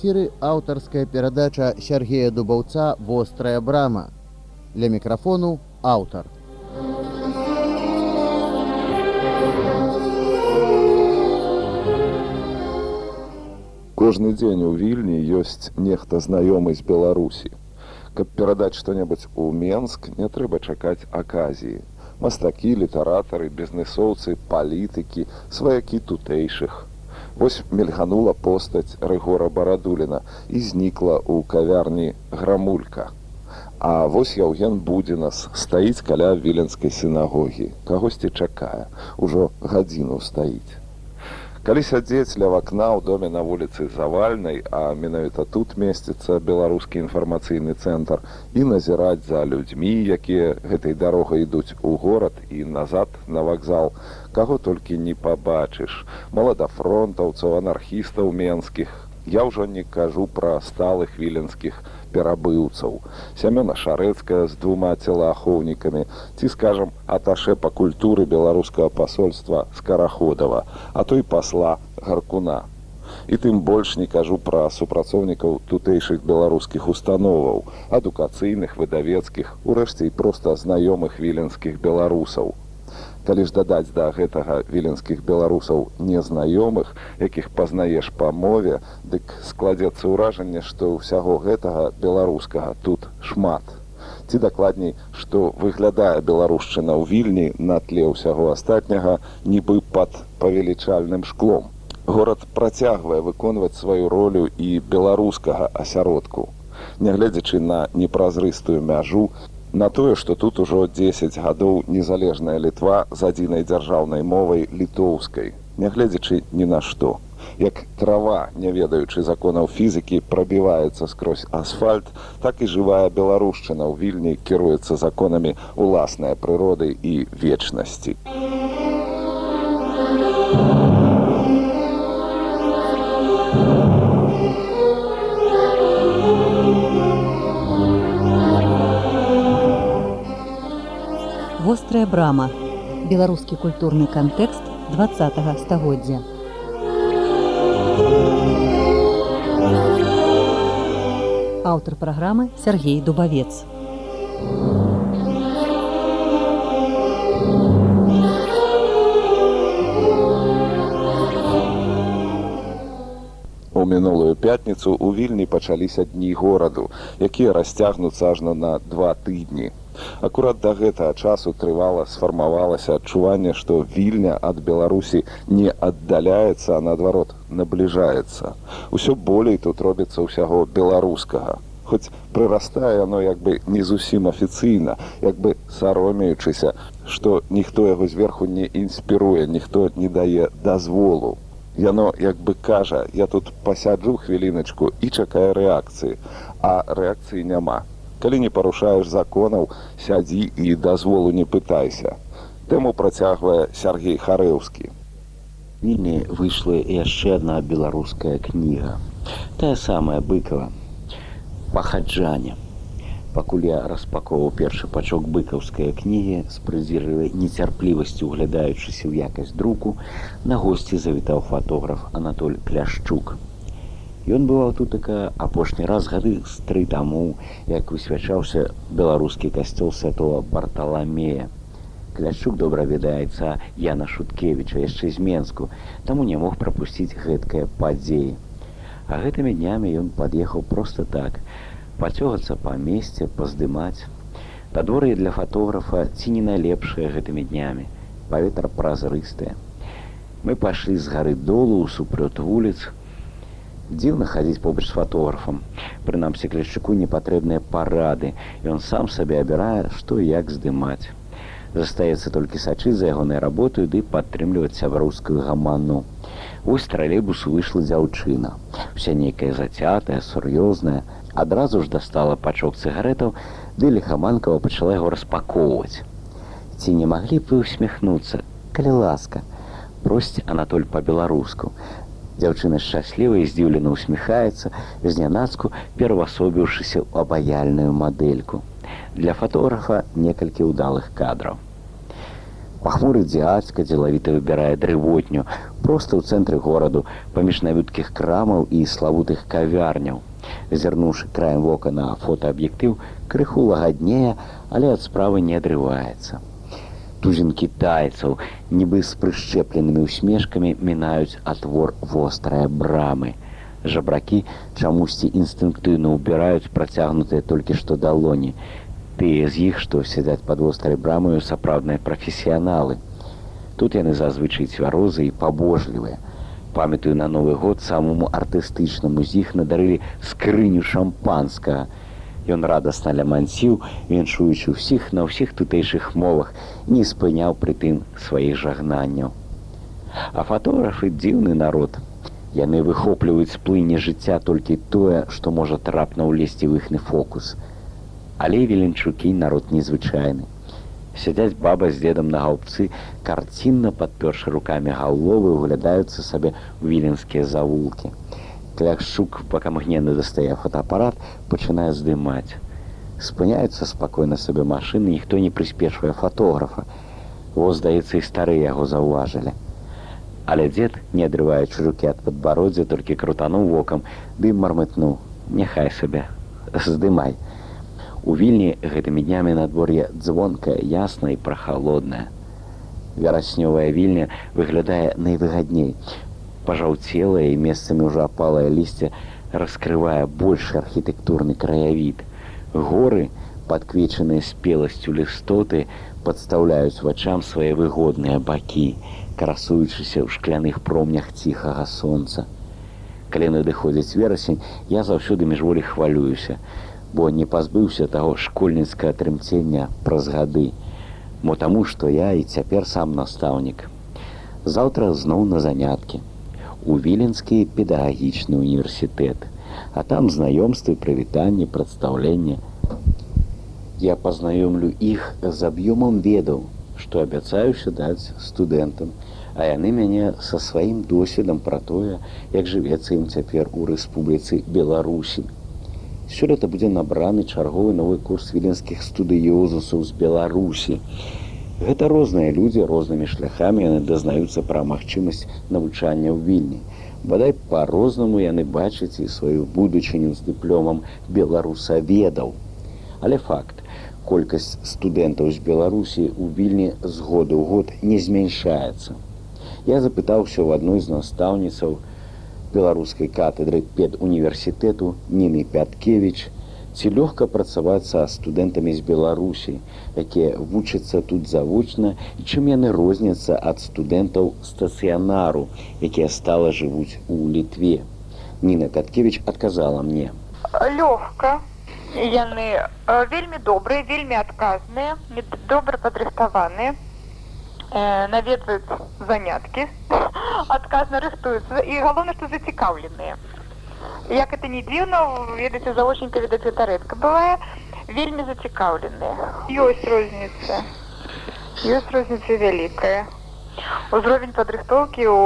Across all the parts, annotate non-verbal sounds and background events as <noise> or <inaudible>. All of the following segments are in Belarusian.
эфіры аўтарская перадача Сергея Дубаўца вострая брама. Для мікрафону аўтар. Кожны дзень у вільні ёсць нехта знаёмы з Беларусі. Каб перадаць што-небудзь у Менск, не трэба чакаць аказіі. Мастакі, літаратары, бізнесоўцы, палітыкі, сваякі тутэйшых. Вось мельганула постаць рэгора барадуліна і знікла ў кавярні грамулька. А вось яўген будзінас стаіць каля віленскай сінагогі, кагосьці чакае, ужо гадзіну стаіць. Калі сядзець ля вакна ў доме на вуліцы завальнай, а менавіта тут месціцца беларускі інфармацыйны цэнтр і назіраць за людзьмі, якія гэтай дарогай ідуць у горад і назад на вакзал, каго толькі не пабачыш. Маладафронтаўцаў, анархістаў менскіх. Я ўжо не кажу пра сталых віленскіх перабыўцаў. Сямёна шарэцкая з двума целаахоўнікамі, ці скажам, аташе па культуры беларускага пасольства скараходава, а той пасла гаркуна. І тым больш не кажу пра супрацоўнікаў тутэйшых беларускіх установаў, адукацыйных выдавецкіх, урэшце і проста знаёмых віленскіх беларусаў калі ж дадаць да гэтага віленскіх беларусаў незнаёмых якіх пазнаеш па мове дык складзецца ўражанне што ўсяго гэтага беларускага тут шмат. Ці дакладней што выглядае беларушчына ў вільні на тле ўсяго астатняга нібы пад павелічальным шклом. Горад працягвае выконваць сваю ролю і беларускага асяродку. Нягледзячы на непразрыстую мяжу на тое што тут ужо 10 гадоў незалежная літва з адзінай дзяржаўнай мовай літоўскай нягледзячы ні на што. Як трава не ведаючы законаў фізікі прабіваецца скрозь асфальт так і жывая беларушчына ў вільні кіруецца законамі уласнай прыроды і вечнасці вострая брама. Беларускі культурны кантэкст два стагоддзя аўтар праграмы Сергей дубавец у мінулую пятніцу у вільні пачаліся дні гораду якія расцягнуцца ажно на два тыдні акурат да гэтага часу трывала сфармавалася адчуванне што вільня ад беларусі не аддаляецца а наадварот набліжаецца. Усё болей тут робіцца ўсяго беларускага. Хоць прырастае яно як бы не зусім афіцыйна як бы саромеючыся што ніхто яго зверху не інспіруе ніхто не дае дазволу. Яно як бы кажа я тут пасяджу хвіліначку і чакае рэакцыі а рэакцыі няма калі не парушаеш законаў сядзі і дазволу не пытайся. Тэму працягвае сергей харэўскі. Вільні выйшла яшчэ адна беларуская кніга. Тая самая быкова пахаджане пакуль я распаковаў першы пачок быкаўскай кнігі з прызірлівай нецярплівасцю углядаючыся ў якасць друку на госці завітаў фатограф анатоль кляшчук Ён бываў тут така апошні раз гады з тры таму, як высвячаўся беларускі касцёл святого барталамея. Кляшчук добра ведаецца Яна Шуткевіча яшчэ з Менску, таму не мог прапусціць гэткае падзеі. А гэтымі днямі ён пад'ехаў проста так, пацёгацца па месцы, паздымаць. Падвор'е для фатографа ці не найлепшае гэтымі днямі. Паветра празрыстае. Мы пайшлі з гары долу супрот вуліц, дзіўна хадзіць побач з фатографам прынамсі клешчыку не патрэбныя парады он сам сабе абірае што як здымаць застаецца толькі сачыць за ягонай работаю ды падтрымліваць сяброўскую гаману ось тралейбусу выйшла дзяўчына. Вся нейкая зацятая сур'ёзная. Адразу ж дастала пачок цыгарэтаў ды лихаманкава пачала яго распакоўваць ці не маглі б вы усміхнуцца? Калі ласка просць анатоль па-беларуску Дзяўчына шчасліва і здзіўлена ўсміхаецца, знянацку перавасобіўшыся ў абаяльную мадэльку. Для фатографа некалькі ўдалых кадраў. Пахмуры дзядзька дзелавіта выбірае дрывотню, Проста ў цэнтры гораду, паміж навюткіх крамаў і славутых кавярняў. Зірнуўшы краем вока на фотоаб'ектыў, крыху лагаднее, але ад справы не адрываецца. Тузін кітайцаў, нібы з прышчэпленымі ўсмешкамі мінаюць атвор вострыя брамы. Жабракі чамусьці інстынктыўна ўбіраюць працягнутыя толькі што далоні. Тыя з іх, што сядзяць пад вострай брамаю сапраўдныя прафесіяналы. Тут яны зазвычай цвярозы і пабожлівыя. Памятаю на новы год самому артыстычнаму з іх надарылі скрыню шампанскага. Ён радасна ляманціў, віншуючы ўсіх на ўсіх тутэйшых мовах, не спыняў прытым сваіх жагнанняў. А фатографы дзіўны народ. Яны выхопліваюць з плыні жыцця толькі тое, што можа трапна ўлезці ў іхны фокус. Але веленчукі народ незвычайны. Сядзяць баба з дзедам на гаўбцы, карцінна падпёршы рукамі галовы углядаюцца сабе ў віленскія завулкі. Кляшчук пакамгнены дастае фотоапарат, пачынае здымаць. Спыняюцца спакойна сабе машыны, ніхто не прыспешвае фотографа. Во, здаецца, і стары яго заўважылі. Але дзед, не адрываючы рукі ад падбароддзя, толькі крутануў вокам, ды мармытнуў: Няхай сабе, здымай. У вільні гэтымі днямі надвор'е звонкае, ясна і прахалоднае. Вераснёвая вільня выглядае найвыгадней. Пажаўцелае і месцамі ўжо апалае лісце раскрывае большы архітэктурны краявід. Горы, падквечаныя спеласцю лістоты, падстаўляюць вачам свае выгодныя бакі, красуючыся ў шкляных промнях ціхага сонца. Калі надыходзіць верасень, я заўсёды міжволі хвалююся, бо не пазбыўся таго школьніцкае трымцення праз гады, мо таму, што я і цяпер сам настаўнік. Заўтра зноў на заняткі. У віленскі педагагічны універсітэт, а там знаёмствы, прывітанні, прадстаўленне. Я пазнаёмлю іх з аб'ёмам ведаў, што абяцаюся даць студэнтам, а яны мяне са сваім досведам пра тое, як жывецца ім цяпер у рэспубліцы Беларусі. Сёлета будзе набраны чарговы новы курс віленскіх студыёзусаў з Беларусі. Гэта розныя людзі рознымі шляхамі яны дазнаюцца пра магчымасць навучання ў вільні. Бадай па-рознаму яны бачаць і сваю будучыню з дыпломам беларусаведаў. Але факт, колькасць студэнтаў з Беларусі ў вільні з году ў год не змяншаецца. Я запытаўся ў адной з настаўніцаў, беларускай катедры педуніверсітэту Ніны Пяткевич, ці лёгка працаваць са студэнтамі з Беларусі, якія вучацца тут завочна і чым яны розняцца ад студэнтаў стацыянару, якія стала жывуць у літве. Ніна Каткевич адказала мне: лёгка. Яны вельмі добрыя вельмі адказныя добра падрыхтаваныя наведваюць заняткі <laughs> адказна рыхтуюцца і галоўна што зацікаўленыя як это не дзіўна ведаце заочненька відаць гэта рэдка бывае вельмі зацікаўленыя. Ёсць розніца. Ёсць розніца вялікая. Узровень падрыхтоўкі у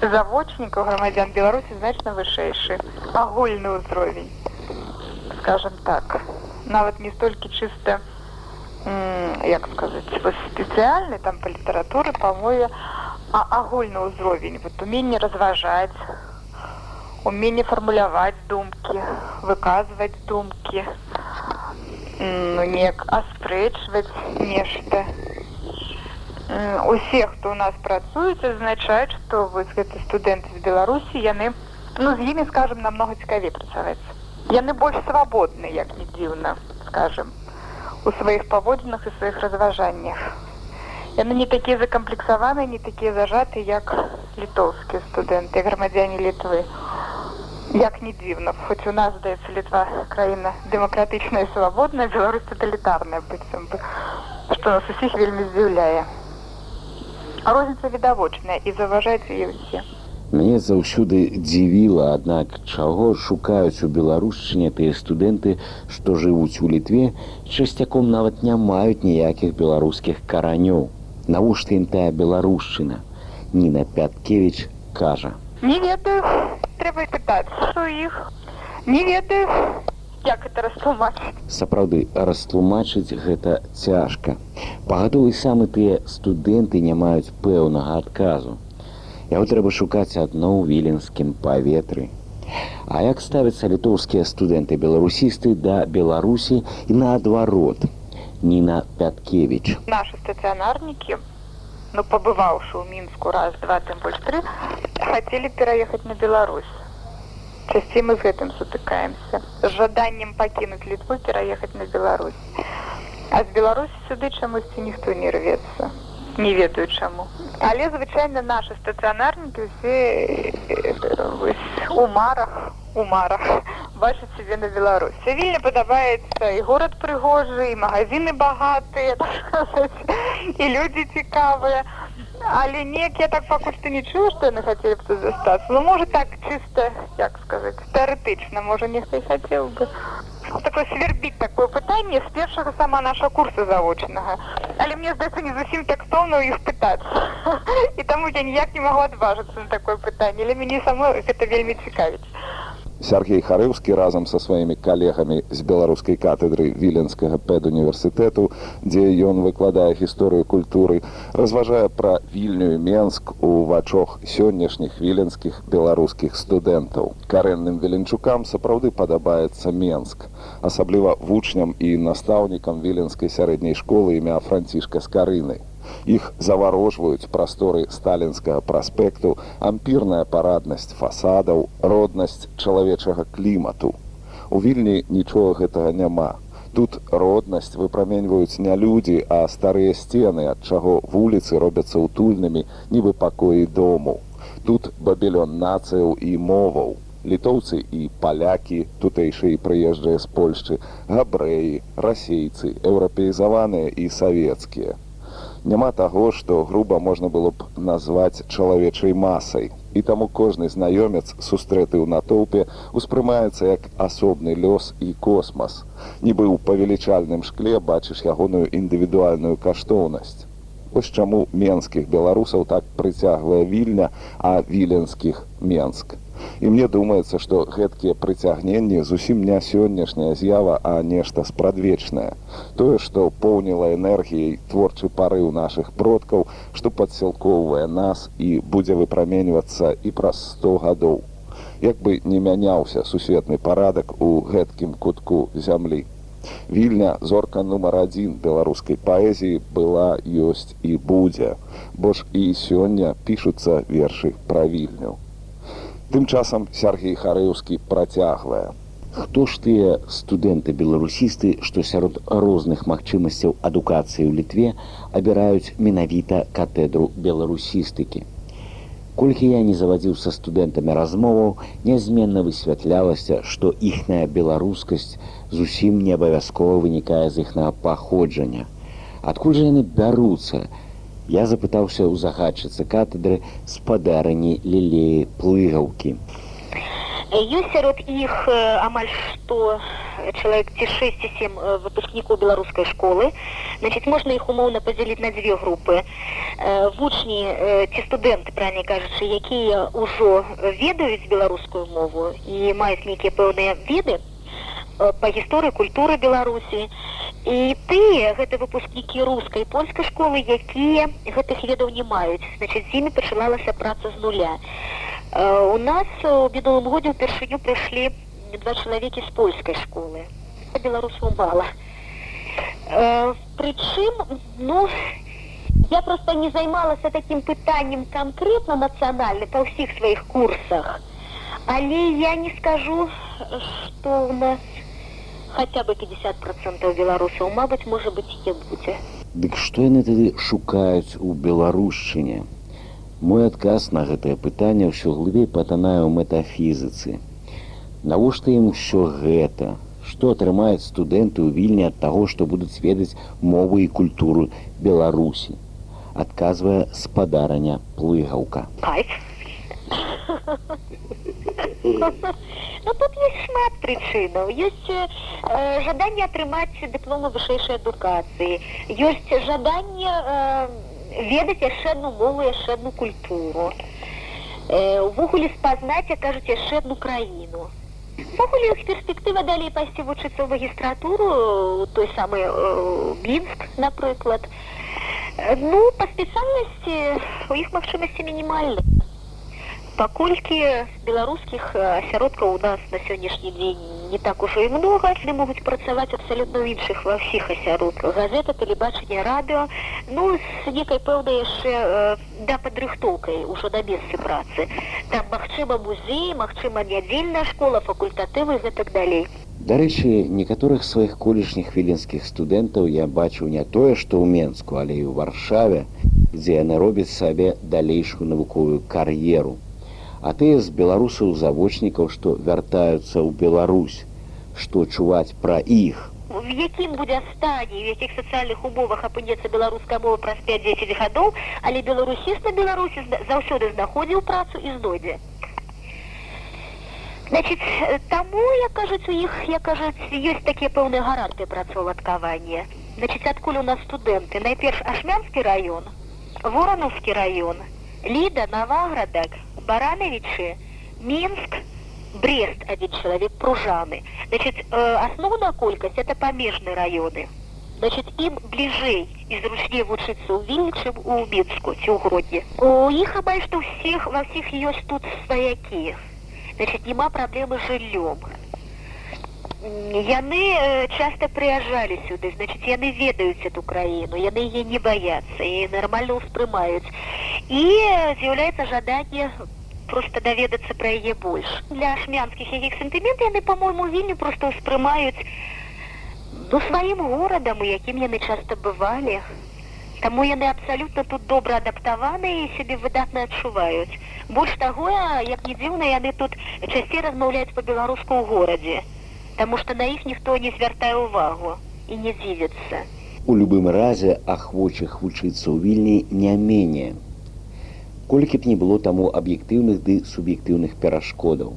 завочнікаў грамадзян беларусі значна вышэйшы. Агульны ўзровень скажем так. Нават не столькі чыста як сказаць спецыяльны там па літаратуры па мове а агульны ўзровень вот умение разважаць умение фармуляваць думкі выказваць думкі ну, неяк аспрэчваць нешта усе хто у нас працуюць азначаюць што вось гэты студэнты з беларусі яны ну з імі скажем намного цікавей працаваць. Яны больш свабодны як не дзіўна скажем у сваіх паводзінах і сваіх разважаннях. Яны не такія закамплексаваныя не такія зажаты як літоўскія студэнты грамадзяне літвы як не дзіўна хоць у нас здаецца літва краіна дэмакратычная свабодная беларусь тоталітарная быццам бы што нас усіх вельмі здзіўляе розніца відавочная і заважаюць яе ўсе Мне заўсёды дзівіла, аднак чаго шукаюць у беларушчыне тыя студэнты, што жывуць у літве, часцяком нават не маюць ніякіх беларускіх каранёў. Навошта ім тая беларушчына? Ніна Пяткевич кажа: Не ведаю, трэба пытаць у іх. Не ведаю, як это растлумачыць. Сапраўды растлумачыць гэта цяжка. Пагадовы самы тыя студэнты не маюць пэўнага адказу Яго трэба шукаць адно ў віленскім паветры. А як ставяцца літоўскія студэнты беларусісты да Беларусі і наадварот. Ніна Пяткевич. Наши стационарники, ну, побывавшие в Минску раз, два, тем больше три, хотели переехать на Беларусь. Часцей мы с этим сутыкаемся. С жаданием покинуть Литву, переехать на Беларусь. А з Беларусі сюды чамусьці ніхто не рвецца не ведаю чаму але звычайна нашы стацыянарнікі усе у марах у марах бачыць сябе на беларусі вельмі падабаецца і горад прыгожы і магазины багатыя <laughs> і людзі цікавыя але неяк я так пакуль што не чую што яны хацелі б тут застацца. Ну можа так чыста як сказаць тэарэтычна можа нехта і хацеў бы. Такое свербіць такое пытанне з першага сама наша курса завочнага. Але мне здаецца не зусім такстоўна іх пытацца. <laughs> І таму я ніяк не магу адважыцца на такое пытанне. Але мяне самой гэта вельмі цікавіць Сергей Харыўскі разам са сваімі калегамі з беларускай катедры віленскага пэдуніверсітэту, дзе ён выкладае гісторыю культуры, разважае пра вільнюю Менск у вачох сённяшніх віленскіх беларускіх студэнтаў. Карэнным веленчукам сапраўды падабаецца Менск, асабліва вучням і настаўнікам віленскай сярэдняй школы імя францішка скарыны. Іх заварожваюць прасторы сталінскага праспекту, ампірная параднасць фасадаў, роднасць чалавечага клімату. У вільні нічога гэтага няма. Тут роднасць выпраменьваюць не людзі, а старыя сцены, ад чаго вуліцы робяцца утульнымі, нібы пакоі дому. Тут бабелён нацыяў і моваў. Літоўцы і палякі, тутэйшыя прыезджыя з Польшчы, габрэі, расейцы, еўрапеізаваныя і савецкія няма таго, што груба можна было б назваць чалавечай масай. І таму кожны знаёмец сустрэты ў натоўпе успрымаецца як асобны лёс і космас. Нібы ў павелічальным шкле бачыш ягоную індывідуальную каштоўнасць. Вось чаму менскіх беларусаў так прыцягвае вільня, а віленскіх менск. І мне думаецца, што гэткія прыцягненні зусім не сённяшняя з'ява, а нешта спрадвечнае. Тое, што поўніла энергіяй творчы парыў нашых продкаў, што падсілкоўвае нас і будзе выпраменьвацца і праз 100 гадоў. Як бы не мяняўся сусветны парадак у гэткім кутку зямлі. Вільня зорка нумар адзін беларускай паэзіі была, ёсць і будзе, бо ж і сёння пішуцца вершы пра вільню. Тым часам Сергій Харыўскі працягвае. Хто ж тыя студэнты беларусісты, што сярод розных магчымасцяў адукацыі ў літве абіраюць менавіта катедру беларусістыкі. Колькі я не завадзіў са студэнтамі размоваў, нязменна высвятлялася, што іхная беларускасць зусім не абавязкова вынікае з іхнага паходжання. Адкуль жа яны бяруцца, Я запытаўся ў загадчыцы катедры спадарыні лілеі плыгаўкі. Ёсць сярод іх амаль што чалавек ці 6 ці 7 выпускнікаў беларускай школы. Значит, можна іх умоўна падзяліць на дзве групы. Вучні ці студэнты, правільней кажучы, якія ўжо ведаюць беларускую мову і маюць нейкія пэўныя веды па гісторыі культуры Беларусі і тыя гэта выпускнікі рускай польскай школы якія гэтых ведаў не маюць. Значит з імі пачыналася праца з нуля. У нас у мінулым годзе ўпершыню прыйшлі два чалавекі з польскай школы. Беларусу мала прычым ну я просто не займалася таким пытаннем канкрэтна нацыянальны па ўсіх сваіх курсах. Але я не скажу что у нас хотя бы 50% беларусаў мабыць можа быть не будзе дык што яны тады шукаюць у беларушчыне? Мой адказ на гэтае пытанне ўсё глыбей патанае ў метафізіцы навошта ім усё гэта? Што атрымаюць студэнты ў вільні ад таго што будуць ведаць мовы і культуру беларусі? Адказвае спадарання плыгаўка. Кайф <laughs> Ну тут есть шмат прычынаў. Ёсць э, жаданне атрымаць дыпломы вышэйшай адукацыі. Ёсць жаданне э, ведаць яшчэ адну мову яшчэ адну культуру. Э, увогуле спазнаць, як кажуць яшчэ адну краіну. Увогуле іх перспектыва далей пайсці вучыцца ў магістратуру той самы э, Мінск, напрыклад. Ну па спецыяльнасці у іх магчымасці мінімальны. Паколькі беларускіх асяродкаў у нас на сённяшні дзень не так ужо і много. Не могуць працаваць абсалютна ў іншых ва ўсіх асяродках газета тэлебачанне радыо ну з некай пэўнай яшчэ э, да падрыхтоўкай ужо на месцы працы. Там магчыма музей магчыма нядзельная школа факультатывы гэтак далей Дарэчы, некаторых сваіх колішніх віленскіх студэнтаў я бачыў не тое, што ў Менску, але і ў варшаве, дзе яны робяць сабе далейшую навуковую кар'еру. А тыя з беларусаў завочнікаў, што вяртаюцца ў Беларусь, што чуваць пра іх. В якім будзе стане, в якіх сацыяльных умовах апынецца беларуская мова праз 5-10 гадоў, але беларусіст на беларусі заўсёды знаходзіў працу і знойдзе. Значит, таму, як кажуць, у іх, як кажуць, ёсць такія пэўныя гаранты працаўладкавання. Значит, адкуль у нас студэнты? Найперш Ашмянскі раён, Воронаўскі раён, Ліда, Наваградак, Баранавічы, Мінск, Брест, адзін чалавек, Пружаны. Значит, э, асноўная колькасць – это памежныя раёны. Значит, ім бліжэй і зручней вучыцца ў Вільні, чым у Мінску, ці ў Гродні. У іх амаль што ўсіх, ва ўсіх ёсць тут сваякі значит няма праблемы жыллём яны э, часто прыязджалі сюды значит яны ведаюць эту краіну яны яе не баяцца і нормально ўспрымаюць і з'яўляецца жаданне просто даведацца пра яе больш для шмянскіх якіх сантымент яны по-мойму вільню просто ўспрымаюць ну сваім горадам у якім яны часто бывалі Таму яны абсалютна тут добра адаптаваныя і сябе выдатна адчуваюць. Больш таго, як не дзіўна, яны тут часцей размаўляюць па-беларуску ў горадзе, Таму што на іх ніхто не звяртае ўвагу і не дзівіцца. У любым разе ахвочых вучыцца ў вільні не менее. Колькі б не было таму аб'ектыўных ды суб'ектыўных перашкодаў.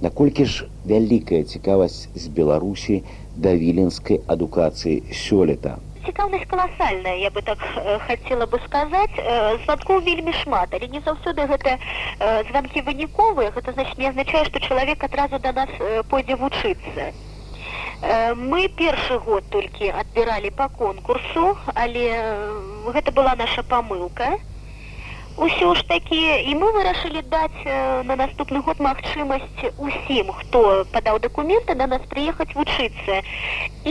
Наколькі ж вялікая цікавасць з Беларусі да віленскай адукацыі сёлета. Цікаўнасць каласальная я бы так э, хацела бы сказаць. Э, званкоў вельмі шмат але не заўсёды гэта э, званкі выніковыя. Гэта значит не азначае што чалавек адразу да нас э, пойдзе вучыцца. Э, мы першы год толькі адбіралі по конкурсу але гэта была наша памылка ўсё ж такі і мы вырашылі даць на наступны год магчымасць усім хто падаў дакументы да нас прыехаць вучыцца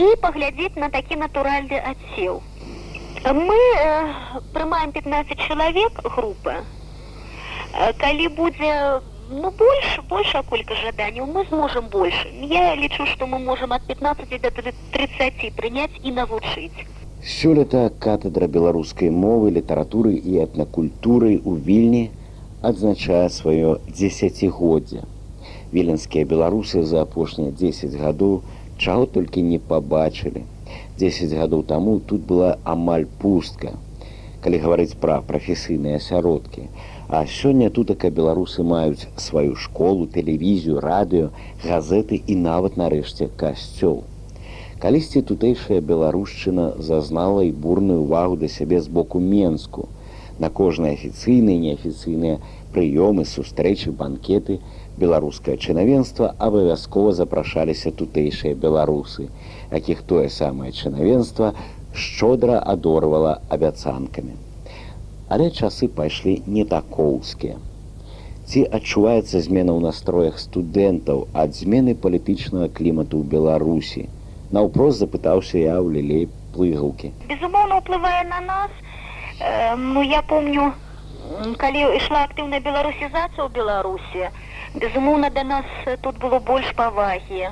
і паглядзець на такі натуральны адсел мы э, прымаем 15 чалавек групы калі будзе ну больш большая колька жаданняў мы зможам больш. Я лічу што мы можам ад 15 до 30 прыняць і навучыць Сёлета катедра беларускай мовы, літаратуры і этнакультуры ў вільні адзначае сваё дзесяцігоддзе. Віленскія беларусы за апошнія 10 гадоў чаго толькі не пабачылі. 10 гадоў таму тут была амаль пустка, калі гаварыць пра прафесійныя асяродкі. А сёння тутака беларусы маюць сваю школу, тэлевізію, радыё, газеты і нават нарэшце касцёл. Калісьці тутэйшая беларушчына зазнала і бурную увагу да сябе з боку Менску. На кожныя афіцыйныя і неафіцыйныя прыёмы, сустрэчы, банкеты беларускае чынавенства абавязкова запрашаліся тутэйшыя беларусы, якіх тое самае чынавенства шчодра адорвала абяцанкамі. Але часы пайшлі не такоўскія. Ці адчуваецца змена ў настроях студэнтаў ад змены палітычнага клімату ў Беларусі, наўпрост запытаўся я ў лілей плыгалкі безумоўно ўплывае на нас. Э, ну я помню калі ішла актыўная беларусізацыя ў беларусі безумоўна да нас тут было больш павагі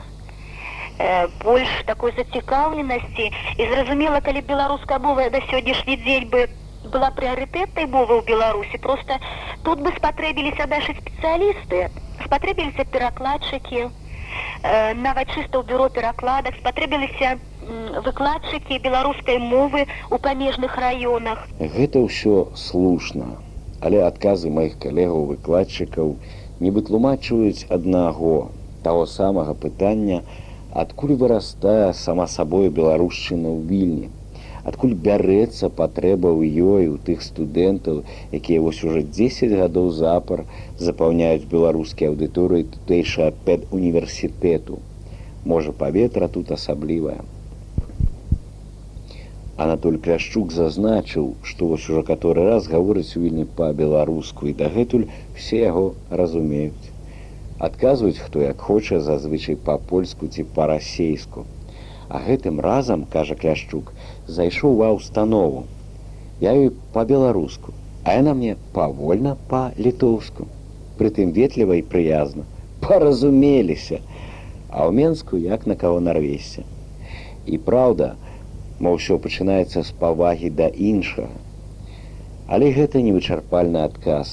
э, больш такой зацікаўленасці. І зразумела калі беларуская мова да сённяшні дзень бы была прыярытэтнай мовы ў беларусі просто тут бы спатрэбіліся нашы спецыялісты спатрэбіліся перакладчыкі. Э, нават чыста ў бюро перакладах спатрэбіліся выкладчыкі беларускай мовы ў памежных раёнах. Гэта ўсё слушна але адказы маіх калегаў выкладчыкаў не вытлумачваюць аднаго таго самага пытання адкуль вырастае сама сабою беларушчына ў вільні адкуль бярэцца патрэба ў ёй у тых студэнтаў якія вось уже 10 гадоў запар запаўняюць беларускія аўдыторыі тутэйша пэд універсітэту можа паветра тут асаблівая Анатоль Кляшчук зазначыў, што вось ужо каторы раз гаворыць у вільні па-беларуску і дагэтуль все яго разумеюць. Адказваюць, хто як хоча зазвычай па-польску ці па-расейску. А гэтым разам, кажа Кляшчук, зайшоў ва ўстанову. Я ёй па-беларуску, а яна мне павольна па-літоўску. Прытым ветліва і прыязна, паразумеліся, а ў Менску як на каго нарвесся. І праўда, мо ўсё пачынаецца з павагі да іншага. Але гэта невычарпальны адказ.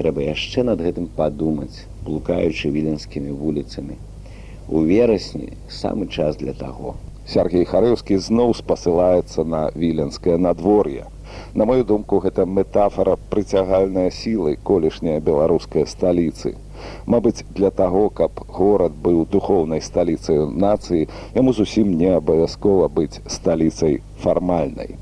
Трэба яшчэ над гэтым падумаць, блукаючы віленскімі вуліцамі. У верасні самы час для таго. Сергей Харэўскі зноў спасылаецца на віленскае надвор'е. На мою думку, гэта метафора прыцягальнай сілай колішняй беларускай сталіцы. Мабыць, для таго, каб горад быў духоўнай сталіцаю нацыі, яму зусім не абавязкова быць сталіцай фармальнай.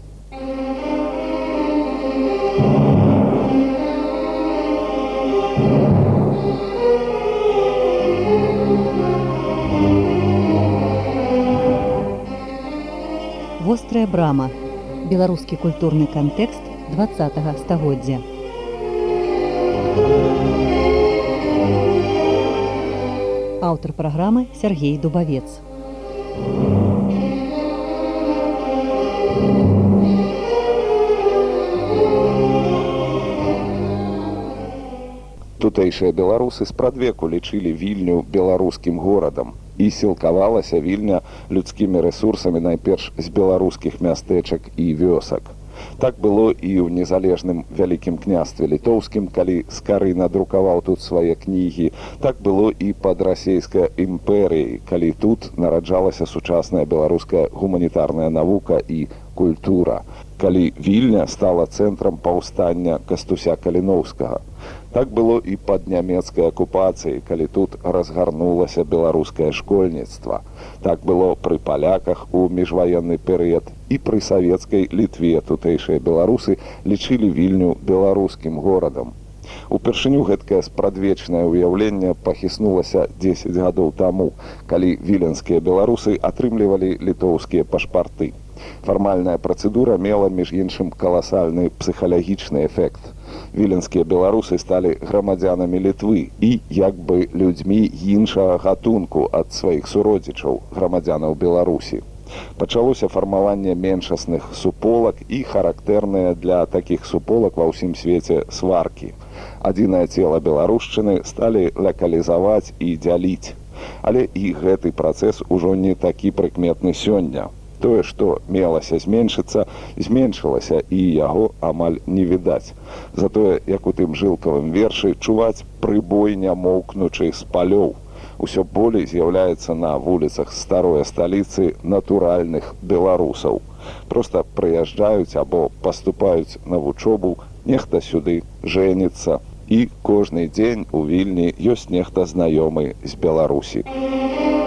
Вострая брама. Беларускі культурны кантэкст 20 стагоддзя. Аўтар праграмы Сергей Дубавец. Тутэйшыя беларусы спрадвеку лічылі вільню беларускім горадам і сілкавалася вільня людскімі рэсурсамі найперш з беларускіх мястэчак і вёсак. Так было і ў незалежным вялікім княстве літоўскім, калі скары надрукаваў тут свае кнігі, так было і пад расійскай імперыяй, калі тут нараджалася сучасная беларуская гуманітарная навука і культура. Калі вільня стала цэнтрам паўстання кастуся каліноўскага. Так было і пад нямецкай акупацыяй, калі тут разгарнулася беларускае школьніцтва. Так было пры паляках у міжваенны перыяд і пры савецкай літве тутэйшыя беларусы лічылі вільню беларускім горадам. Упершыню гэткае спрадвечнае ўяўленне пахіснулася 10 гадоў таму, калі віленскія беларусы атрымлівалі літоўскія пашпарты. Фармальная працэдура мела між іншым каласальны псіхалагічны эфект віленскія беларусы сталі грамадзянамі літвы і як бы людзьмі іншага гатунку ад сваіх суродзічаў грамадзянаў беларусі пачалося фармаванне меншасных суполак і характэрныя для такіх суполак ва ўсім свеце сваркі адзінае цела беларушчыны сталі лакалізаваць і дзяліць але і гэты працэс ужо не такі прыкметны сёння тое што мелася зменшыцца зменшылася і яго амаль не відаць затое як у тым жылкавым вершы чуваць прыбой не моўкнучы з палёў усё болей з'яўляецца на вуліцах старой сталіцы натуральных беларусаў просто прыязджаюць або паступаюць на вучобу нехта сюды жэніцца і кожны дзень у вільні ёсць нехта знаёмы з беларусі. Thank you.